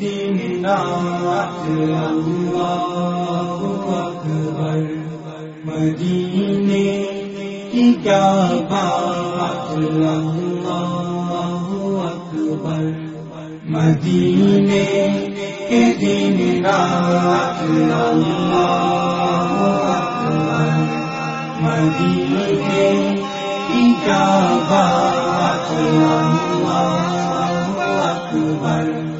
دن اللہ اکبر مدینے کی کیا بات اللہ اکبر مدینے کے دن اللہ اکبر مدینے کی کیا بات اللہ اکبر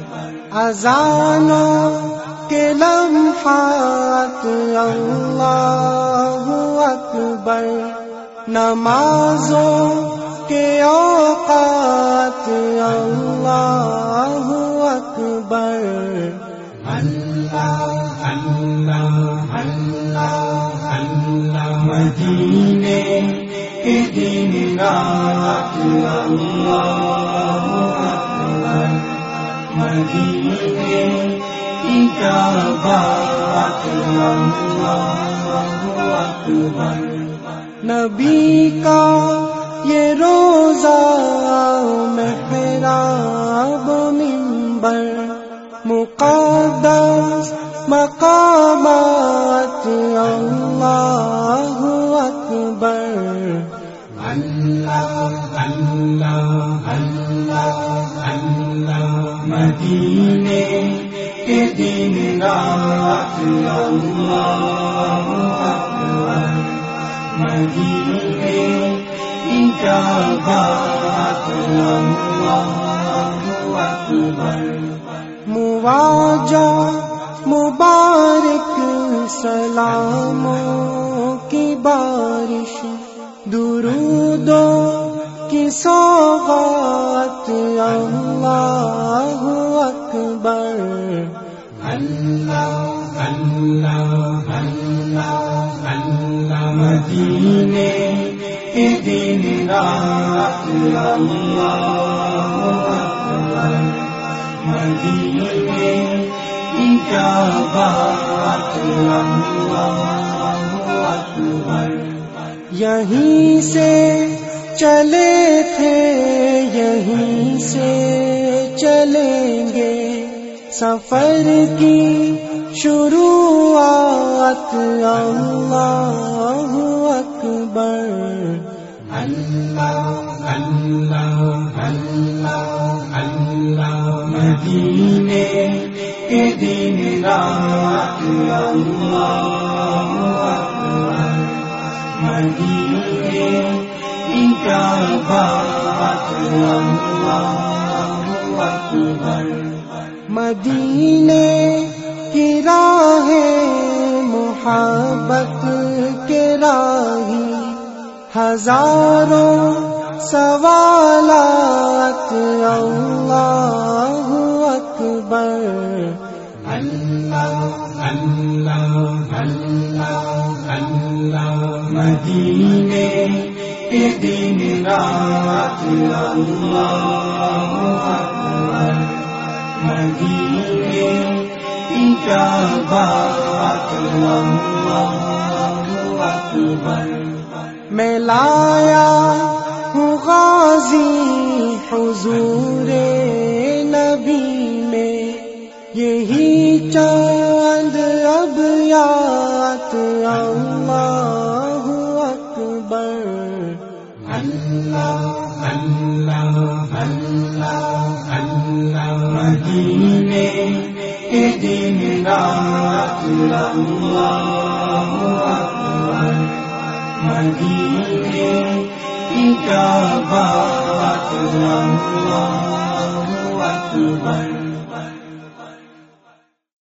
اذانوں کے لمحات، اللہ اکبر، نمازوں کے اوقات، اللہ اکبر۔ اللہ اللہ اللہ اللہ، مدینے کے دن رات، اللہ اکبر۔ مدینے کی کیا بات اکبر نبی کا یہ روزہ محراب ممبر مقدس مقامات مدینے کے دن رات اللہ اکبر مدینے کی کیا بات اللہ اکبر مواجہ مبارک سلاموں کی بارش، درودوں کی سوغات۔ اللہ اللہ اللہ اللہ اللہ مدینے کے دن رات اللہ مدینے کی کیا بات اللہ اکبر یہیں سے چلے تھے، یہیں سے چلیں گے۔ سفر کی شروعات، اللہ اکبر۔ اللہ اللہ اللہ اللہ مدینے کے دن رات، اللہ اکبر۔ مدینے کی کیا بات، اللہ اکبر۔ مدینے کی راہ محبت کے راہی ہزاروں سوالات اللہ اکبر اللہ اللہ اللہ اللہ مدینے کے دن رات اللہ میں لایا ہوں غازی حضور نبی میں یہی چاند اب یات اللہ اکبر اللہ اللہ اللہ اللہ مدینے کے دن رات اللہ اکبر مدینے کی